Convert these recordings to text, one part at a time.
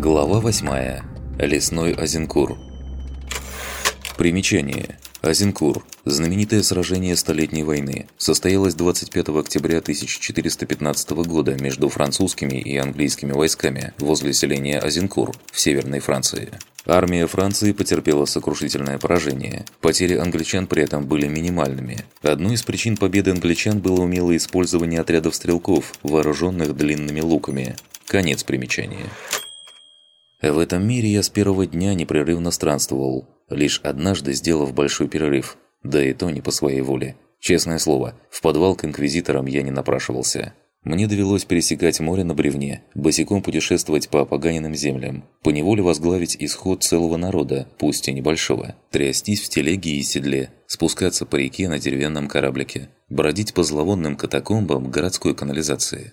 Глава 8. Лесной Азенкур. Примечание. Азенкур. Знаменитое сражение Столетней войны состоялось 25 октября 1415 года между французскими и английскими войсками возле селения Азенкур в Северной Франции. Армия Франции потерпела сокрушительное поражение. Потери англичан при этом были минимальными. Одной из причин победы англичан было умелое использование отрядов стрелков, вооруженных длинными луками. Конец примечания. В этом мире я с первого дня непрерывно странствовал, лишь однажды сделав большой перерыв, да и то не по своей воле. Честное слово, в подвал к инквизиторам я не напрашивался. Мне довелось пересекать море на бревне, босиком путешествовать по опоганенным землям, поневоле возглавить исход целого народа, пусть и небольшого, трястись в телеге и седле, спускаться по реке на деревянном кораблике, бродить по зловонным катакомбам городской канализации.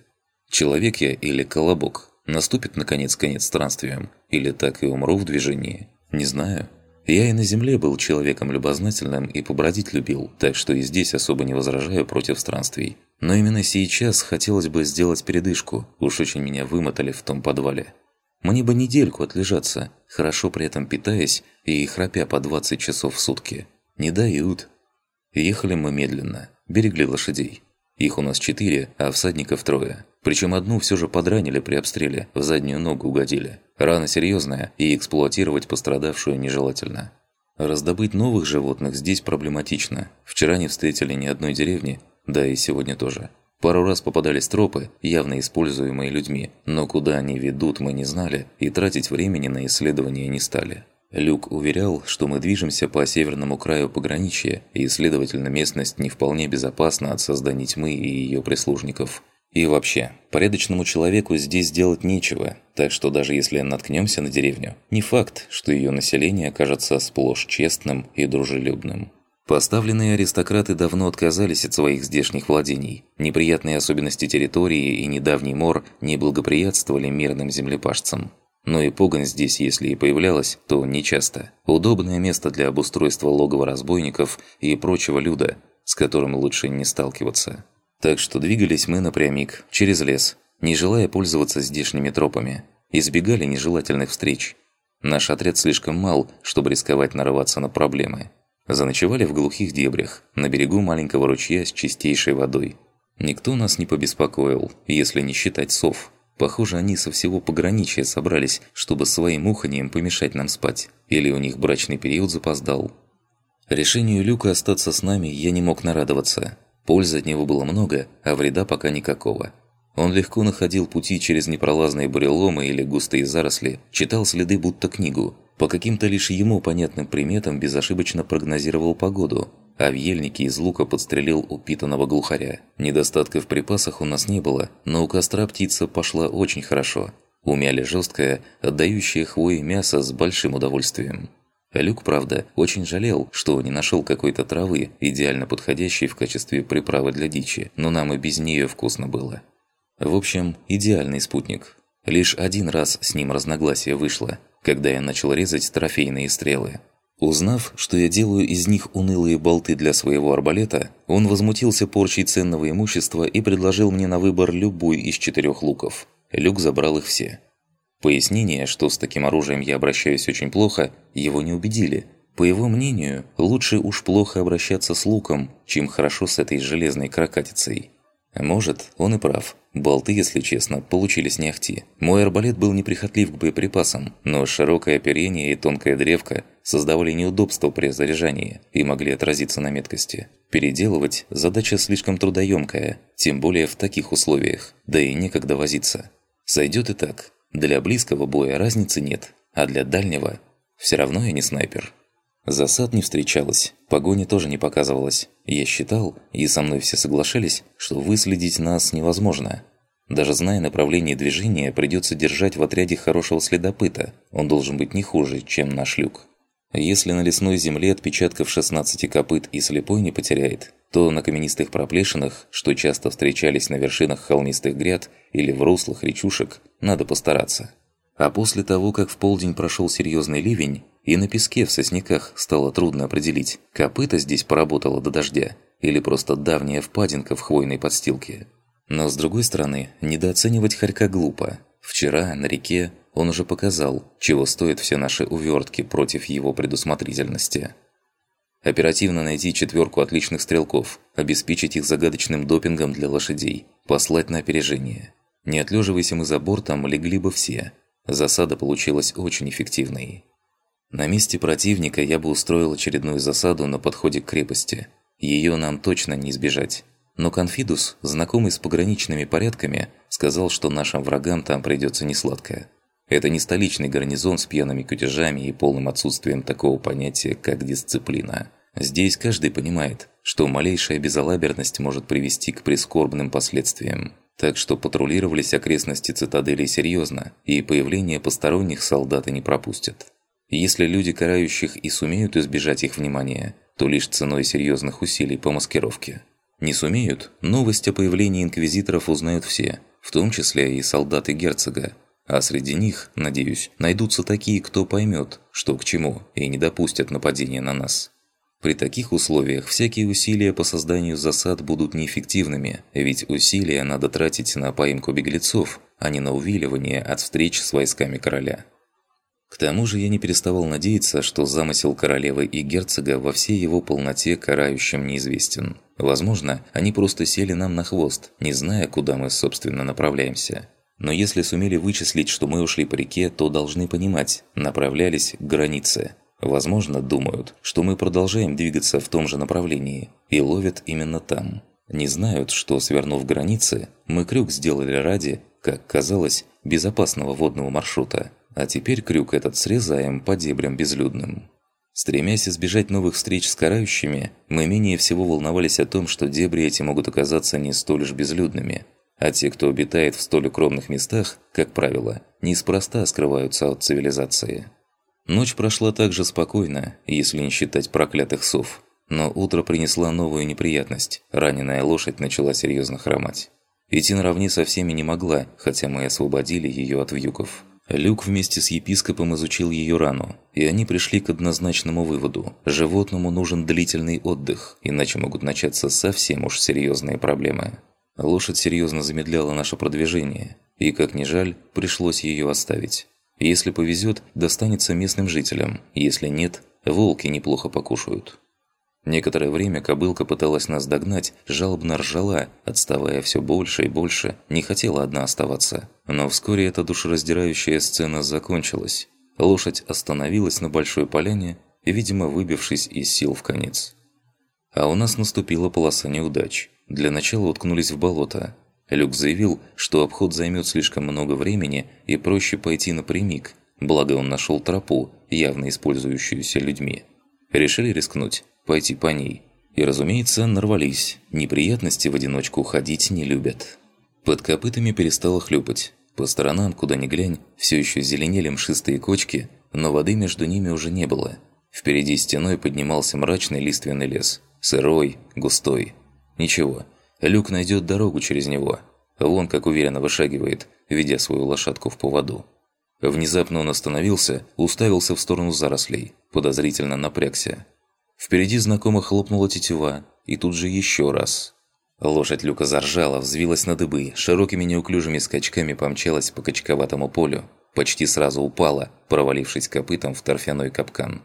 Человек я или колобок – Наступит, наконец, конец странствиям? Или так и умру в движении? Не знаю. Я и на земле был человеком любознательным и побродить любил, так что и здесь особо не возражаю против странствий. Но именно сейчас хотелось бы сделать передышку, уж очень меня вымотали в том подвале. Мне бы недельку отлежаться, хорошо при этом питаясь и храпя по 20 часов в сутки. Не дают. Ехали мы медленно, берегли лошадей. Их у нас четыре, а всадников трое. Причем одну все же подранили при обстреле, в заднюю ногу угодили. Рана серьезная, и эксплуатировать пострадавшую нежелательно. Раздобыть новых животных здесь проблематично. Вчера не встретили ни одной деревни, да и сегодня тоже. Пару раз попадались тропы, явно используемые людьми, но куда они ведут мы не знали и тратить времени на исследования не стали. Люк уверял, что мы движемся по северному краю пограничья, и, следовательно, местность не вполне безопасна от создания тьмы и ее прислужников – и вообще, порядочному человеку здесь делать нечего, так что даже если наткнемся на деревню, не факт, что ее население окажется сплошь честным и дружелюбным. Поставленные аристократы давно отказались от своих здешних владений. Неприятные особенности территории и недавний мор не благоприятствовали мирным землепашцам. Но и погонь здесь, если и появлялась, то нечасто. Удобное место для обустройства логова разбойников и прочего люда, с которым лучше не сталкиваться. Так что двигались мы напрямик, через лес, не желая пользоваться здешними тропами. Избегали нежелательных встреч. Наш отряд слишком мал, чтобы рисковать нарываться на проблемы. Заночевали в глухих дебрях, на берегу маленького ручья с чистейшей водой. Никто нас не побеспокоил, если не считать сов. Похоже, они со всего пограничья собрались, чтобы своим уханьем помешать нам спать. Или у них брачный период запоздал. Решению Люка остаться с нами я не мог нарадоваться. Пользы от него было много, а вреда пока никакого. Он легко находил пути через непролазные буреломы или густые заросли, читал следы будто книгу. По каким-то лишь ему понятным приметам безошибочно прогнозировал погоду, а в ельнике из лука подстрелил упитанного глухаря. Недостатка в припасах у нас не было, но у костра птица пошла очень хорошо. Умяли жесткое, отдающее хвои мясо с большим удовольствием. Люк, правда, очень жалел, что не нашел какой-то травы, идеально подходящей в качестве приправы для дичи, но нам и без нее вкусно было. В общем, идеальный спутник. Лишь один раз с ним разногласие вышло, когда я начал резать трофейные стрелы. Узнав, что я делаю из них унылые болты для своего арбалета, он возмутился порчей ценного имущества и предложил мне на выбор любой из четырех луков. Люк забрал их все. Пояснение, что с таким оружием я обращаюсь очень плохо, его не убедили. По его мнению, лучше уж плохо обращаться с луком, чем хорошо с этой железной крокатицей. Может, он и прав. Болты, если честно, получились не ахти. Мой арбалет был неприхотлив к боеприпасам, но широкое оперение и тонкая древка создавали неудобства при заряжании и могли отразиться на меткости. Переделывать – задача слишком трудоемкая, тем более в таких условиях, да и некогда возиться. Сойдет и так, для близкого боя разницы нет, а для дальнего все равно я не снайпер. Засад не встречалось, погони тоже не показывалось. Я считал, и со мной все соглашались, что выследить нас невозможно. Даже зная направление движения, придется держать в отряде хорошего следопыта. Он должен быть не хуже, чем наш люк. Если на лесной земле отпечатков 16 копыт и слепой не потеряет, то на каменистых проплешинах, что часто встречались на вершинах холмистых гряд или в руслах речушек, надо постараться. А после того, как в полдень прошел серьезный ливень, и на песке в сосняках стало трудно определить, копыта здесь поработала до дождя или просто давняя впадинка в хвойной подстилке. Но с другой стороны, недооценивать хорька глупо. Вчера на реке Он уже показал, чего стоят все наши увертки против его предусмотрительности. Оперативно найти четверку отличных стрелков, обеспечить их загадочным допингом для лошадей, послать на опережение. Не отлеживайся мы за бортом, легли бы все. Засада получилась очень эффективной. На месте противника я бы устроил очередную засаду на подходе к крепости. Ее нам точно не избежать. Но Конфидус, знакомый с пограничными порядками, сказал, что нашим врагам там придется несладко. Это не столичный гарнизон с пьяными кутежами и полным отсутствием такого понятия, как дисциплина. Здесь каждый понимает, что малейшая безалаберность может привести к прискорбным последствиям. Так что патрулировались окрестности цитадели серьезно, и появление посторонних солдаты не пропустят. Если люди карающих и сумеют избежать их внимания, то лишь ценой серьезных усилий по маскировке. Не сумеют, новость о появлении инквизиторов узнают все, в том числе и солдаты герцога, а среди них, надеюсь, найдутся такие, кто поймет, что к чему, и не допустят нападения на нас. При таких условиях всякие усилия по созданию засад будут неэффективными, ведь усилия надо тратить на поимку беглецов, а не на увиливание от встреч с войсками короля. К тому же я не переставал надеяться, что замысел королевы и герцога во всей его полноте карающим неизвестен. Возможно, они просто сели нам на хвост, не зная, куда мы, собственно, направляемся. Но если сумели вычислить, что мы ушли по реке, то должны понимать, направлялись к границе. Возможно, думают, что мы продолжаем двигаться в том же направлении и ловят именно там. Не знают, что, свернув границы, мы крюк сделали ради, как казалось, безопасного водного маршрута. А теперь крюк этот срезаем по дебрям безлюдным. Стремясь избежать новых встреч с карающими, мы менее всего волновались о том, что дебри эти могут оказаться не столь уж безлюдными, а те, кто обитает в столь укромных местах, как правило, неспроста скрываются от цивилизации. Ночь прошла также спокойно, если не считать проклятых сов. Но утро принесла новую неприятность. Раненая лошадь начала серьезно хромать. Идти наравне со всеми не могла, хотя мы освободили ее от вьюков. Люк вместе с епископом изучил ее рану, и они пришли к однозначному выводу. Животному нужен длительный отдых, иначе могут начаться совсем уж серьезные проблемы. Лошадь серьезно замедляла наше продвижение, и, как ни жаль, пришлось ее оставить. Если повезет, достанется местным жителям, если нет, волки неплохо покушают. Некоторое время кобылка пыталась нас догнать, жалобно ржала, отставая все больше и больше, не хотела одна оставаться. Но вскоре эта душераздирающая сцена закончилась. Лошадь остановилась на большой поляне, видимо, выбившись из сил в конец. А у нас наступила полоса неудач. Для начала уткнулись в болото. Люк заявил, что обход займет слишком много времени и проще пойти напрямик, благо он нашел тропу, явно использующуюся людьми. Решили рискнуть, пойти по ней. И, разумеется, нарвались. Неприятности в одиночку ходить не любят. Под копытами перестало хлюпать. По сторонам, куда ни глянь, все еще зеленели мшистые кочки, но воды между ними уже не было. Впереди стеной поднимался мрачный лиственный лес. Сырой, густой. Ничего, Люк найдет дорогу через него. Вон как уверенно вышагивает, ведя свою лошадку в поводу. Внезапно он остановился, уставился в сторону зарослей, подозрительно напрягся. Впереди знакомо хлопнула тетива, и тут же еще раз. Лошадь Люка заржала, взвилась на дыбы, широкими неуклюжими скачками помчалась по качковатому полю, почти сразу упала, провалившись копытом в торфяной капкан.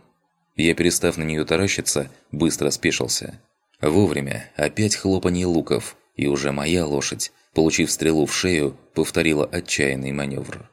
Я, перестав на нее таращиться, быстро спешился. Вовремя опять хлопанье луков, и уже моя лошадь, получив стрелу в шею, повторила отчаянный маневр.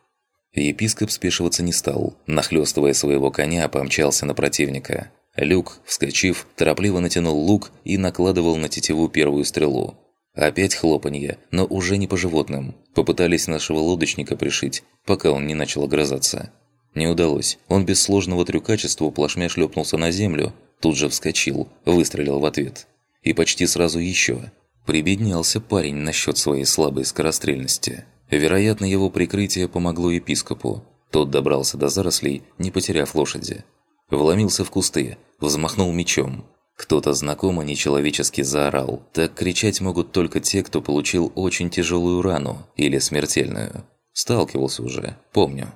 Епископ спешиваться не стал, нахлёстывая своего коня, помчался на противника. Люк, вскочив, торопливо натянул лук и накладывал на тетиву первую стрелу. Опять хлопанье, но уже не по животным. Попытались нашего лодочника пришить, пока он не начал огрызаться. Не удалось. Он без сложного трюкачества плашмя шлепнулся на землю, тут же вскочил, выстрелил в ответ. И почти сразу еще. Прибеднялся парень насчет своей слабой скорострельности. Вероятно, его прикрытие помогло епископу. Тот добрался до зарослей, не потеряв лошади. Вломился в кусты, взмахнул мечом. Кто-то знакомо нечеловечески заорал. Так кричать могут только те, кто получил очень тяжелую рану или смертельную. Сталкивался уже, помню.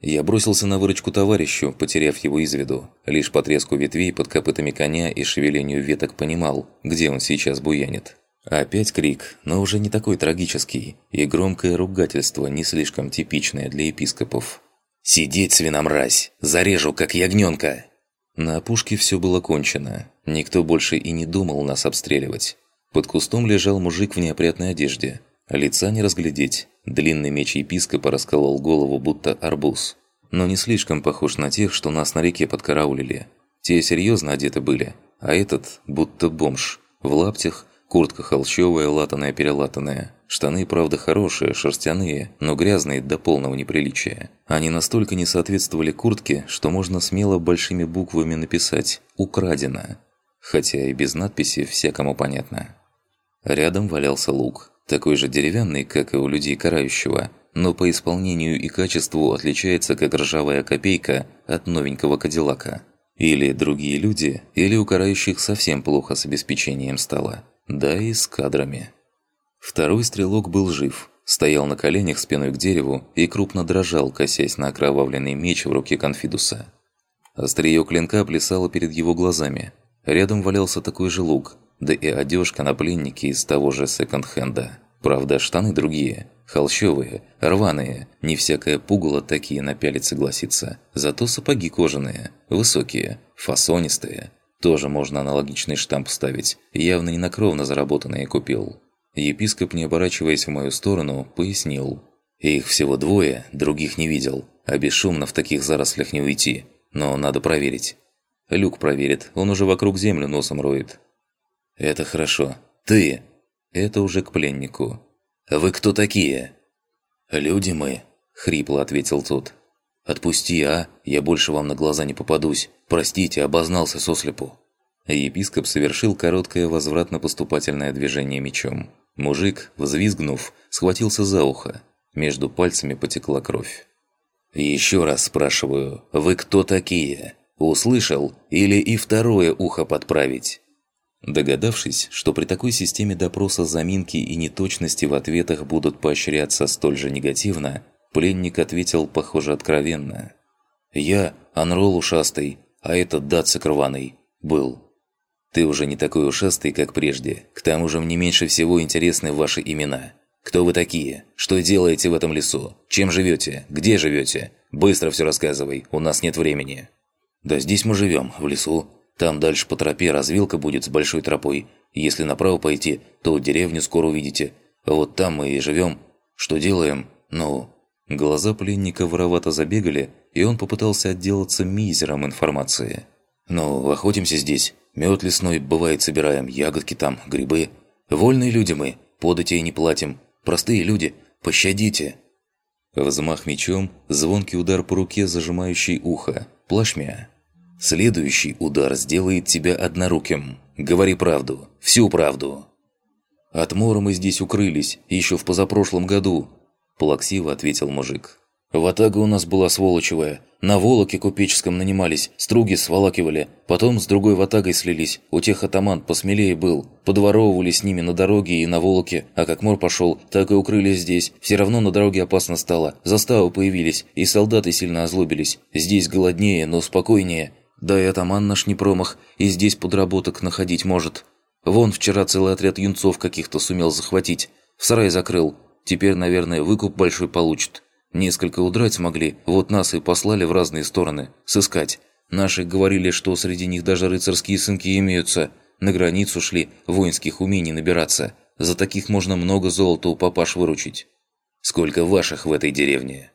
Я бросился на выручку товарищу, потеряв его из виду. Лишь по треску ветвей под копытами коня и шевелению веток понимал, где он сейчас буянит. Опять крик, но уже не такой трагический, и громкое ругательство, не слишком типичное для епископов. «Сидеть, свиномразь! Зарежу, как ягненка!» На опушке все было кончено. Никто больше и не думал нас обстреливать. Под кустом лежал мужик в неопрятной одежде. Лица не разглядеть. Длинный меч епископа расколол голову, будто арбуз. Но не слишком похож на тех, что нас на реке подкараулили. Те серьезно одеты были, а этот будто бомж. В лаптях, куртка холщовая, латаная-перелатанная. Штаны, правда, хорошие, шерстяные, но грязные до полного неприличия. Они настолько не соответствовали куртке, что можно смело большими буквами написать «Украдено». Хотя и без надписи всякому понятно. Рядом валялся лук, такой же деревянный, как и у людей карающего, но по исполнению и качеству отличается как ржавая копейка от новенького кадиллака. Или другие люди, или у карающих совсем плохо с обеспечением стало. Да и с кадрами. Второй стрелок был жив, стоял на коленях спиной к дереву и крупно дрожал, косясь на окровавленный меч в руке конфидуса. Остриё клинка плясало перед его глазами. Рядом валялся такой же лук, да и одежка на пленнике из того же секонд-хенда. Правда, штаны другие, холщовые, рваные, не всякое пугало такие напялить согласится. Зато сапоги кожаные, высокие, фасонистые. Тоже можно аналогичный штамп ставить, явно не на кровно заработанные купил. Епископ, не оборачиваясь в мою сторону, пояснил. «Их всего двое, других не видел, а бесшумно в таких зарослях не уйти. Но надо проверить». Люк проверит, он уже вокруг землю носом роет. «Это хорошо. Ты!» Это уже к пленнику. «Вы кто такие?» «Люди мы», — хрипло ответил тот. «Отпусти, а? Я больше вам на глаза не попадусь. Простите, обознался сослепу». Епископ совершил короткое возвратно-поступательное движение мечом. Мужик, взвизгнув, схватился за ухо. Между пальцами потекла кровь. «Еще раз спрашиваю, вы кто такие? Услышал или и второе ухо подправить?» Догадавшись, что при такой системе допроса заминки и неточности в ответах будут поощряться столь же негативно, пленник ответил, похоже, откровенно. «Я Анрол Ушастый, а этот Дацик Рваный. Был». Ты уже не такой ушастый, как прежде. К тому же мне меньше всего интересны ваши имена. Кто вы такие? Что делаете в этом лесу? Чем живете? Где живете? Быстро все рассказывай, у нас нет времени». «Да здесь мы живем, в лесу. Там дальше по тропе развилка будет с большой тропой. Если направо пойти, то деревню скоро увидите. Вот там мы и живем. Что делаем? Ну...» Глаза пленника воровато забегали, и он попытался отделаться мизером информации. «Ну, охотимся здесь. Мед лесной, бывает, собираем, ягодки там, грибы. Вольные люди мы, податей не платим. Простые люди, пощадите!» Взмах мечом, звонкий удар по руке, зажимающий ухо. Плашмя. «Следующий удар сделает тебя одноруким. Говори правду, всю правду!» «От мора мы здесь укрылись, еще в позапрошлом году», – плаксиво ответил мужик. Ватага у нас была сволочевая. На волоке купеческом нанимались, струги сволакивали. Потом с другой ватагой слились. У тех атаман посмелее был. Подворовывали с ними на дороге и на волоке. А как мор пошел, так и укрылись здесь. Все равно на дороге опасно стало. Заставы появились, и солдаты сильно озлобились. Здесь голоднее, но спокойнее. Да и атаман наш не промах, и здесь подработок находить может. Вон вчера целый отряд юнцов каких-то сумел захватить. В сарай закрыл. Теперь, наверное, выкуп большой получит. Несколько удрать смогли, вот нас и послали в разные стороны, сыскать. Наши говорили, что среди них даже рыцарские сынки имеются. На границу шли, воинских умений набираться. За таких можно много золота у папаш выручить. Сколько ваших в этой деревне?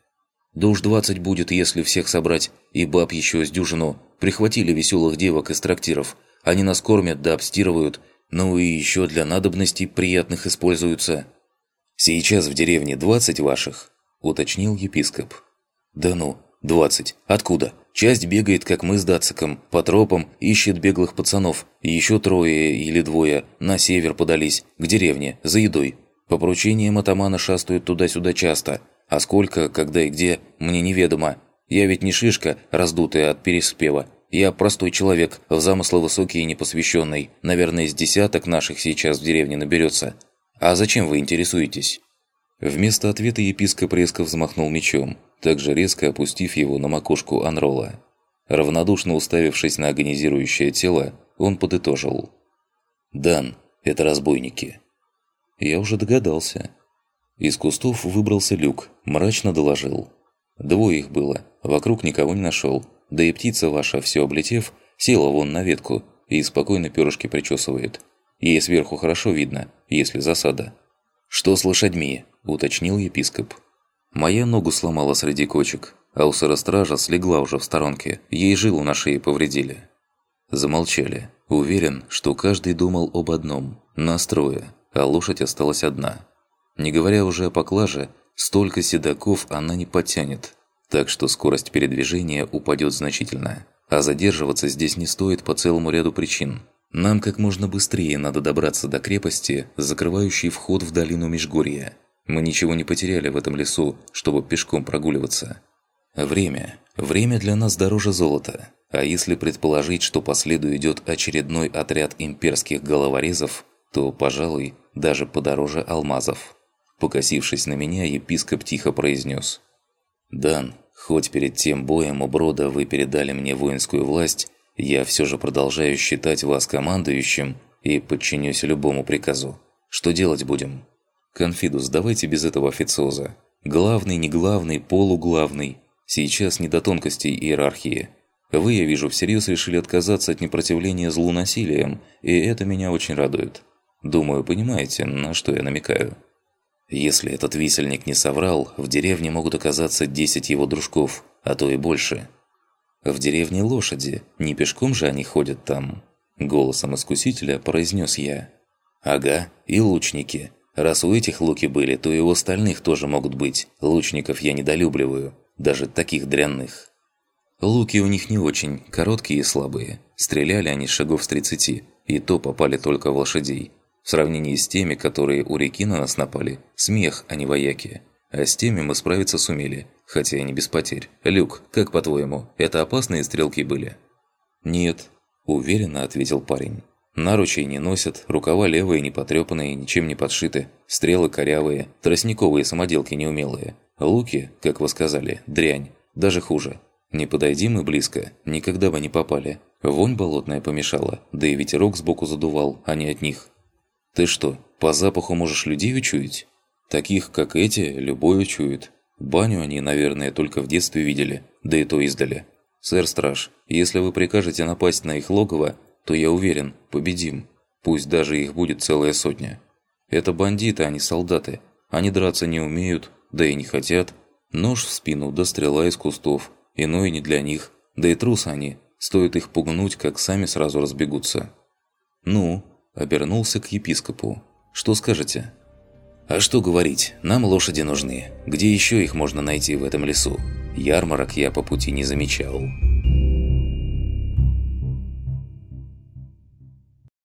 Да уж двадцать будет, если всех собрать, и баб еще с дюжину. Прихватили веселых девок из трактиров. Они нас кормят да обстирывают, ну и еще для надобностей приятных используются. Сейчас в деревне двадцать ваших, – уточнил епископ. «Да ну, двадцать. Откуда? Часть бегает, как мы с Дациком, по тропам, ищет беглых пацанов. Еще трое или двое на север подались, к деревне, за едой. По поручениям атамана шастают туда-сюда часто. А сколько, когда и где, мне неведомо. Я ведь не шишка, раздутая от переспева. Я простой человек, в замыслы высокие и непосвященный. Наверное, из десяток наших сейчас в деревне наберется. А зачем вы интересуетесь?» Вместо ответа епископ резко взмахнул мечом, также резко опустив его на макушку Анрола. Равнодушно уставившись на агонизирующее тело, он подытожил. «Дан, это разбойники». Я уже догадался. Из кустов выбрался люк, мрачно доложил. Двое их было. Вокруг никого не нашел, да и птица ваша, все облетев, села вон на ветку и спокойно перышки причесывает. Ей сверху хорошо видно, если засада. «Что с лошадьми?» – уточнил епископ. Моя ногу сломала среди кочек, а у сыростража слегла уже в сторонке, ей жилу на шее повредили. Замолчали. Уверен, что каждый думал об одном – настроя, а лошадь осталась одна. Не говоря уже о поклаже, столько седаков она не потянет, так что скорость передвижения упадет значительно. А задерживаться здесь не стоит по целому ряду причин. Нам как можно быстрее надо добраться до крепости, закрывающей вход в долину Межгорья. Мы ничего не потеряли в этом лесу, чтобы пешком прогуливаться. Время. Время для нас дороже золота. А если предположить, что по следу идет очередной отряд имперских головорезов, то, пожалуй, даже подороже алмазов. Покосившись на меня, епископ тихо произнес. «Дан, хоть перед тем боем у Брода вы передали мне воинскую власть, я все же продолжаю считать вас командующим и подчинюсь любому приказу. Что делать будем?» «Конфидус, давайте без этого официоза. Главный, не главный, полуглавный. Сейчас не до тонкостей иерархии. Вы, я вижу, всерьез решили отказаться от непротивления злу насилием, и это меня очень радует. Думаю, понимаете, на что я намекаю. Если этот висельник не соврал, в деревне могут оказаться 10 его дружков, а то и больше. В деревне лошади, не пешком же они ходят там. Голосом искусителя произнес я. Ага, и лучники. Раз у этих луки были, то и у остальных тоже могут быть. Лучников я недолюбливаю, даже таких дрянных. Луки у них не очень, короткие и слабые. Стреляли они шагов с 30, и то попали только в лошадей. В сравнении с теми, которые у реки на нас напали, смех, а не вояки. А с теми мы справиться сумели, хотя и не без потерь. Люк, как по-твоему, это опасные стрелки были? Нет, уверенно ответил парень. Наручей не носят, рукава левые не потрепанные, ничем не подшиты, стрелы корявые, тростниковые самоделки неумелые. Луки, как вы сказали, дрянь, даже хуже. Не подойди мы близко, никогда бы не попали. Вонь болотная помешала, да и ветерок сбоку задувал, а не от них. Ты что, по запаху можешь людей учуять? Таких, как эти, любой учует. Баню они, наверное, только в детстве видели, да и то издали. Сэр Страж, если вы прикажете напасть на их логово, то я уверен, победим. Пусть даже их будет целая сотня. Это бандиты, а не солдаты. Они драться не умеют, да и не хотят. Нож в спину да стрела из кустов – Иное не для них, да и трусы они, стоит их пугнуть, как сами сразу разбегутся. «Ну?» – обернулся к епископу. «Что скажете?» «А что говорить, нам лошади нужны. Где еще их можно найти в этом лесу? Ярмарок я по пути не замечал».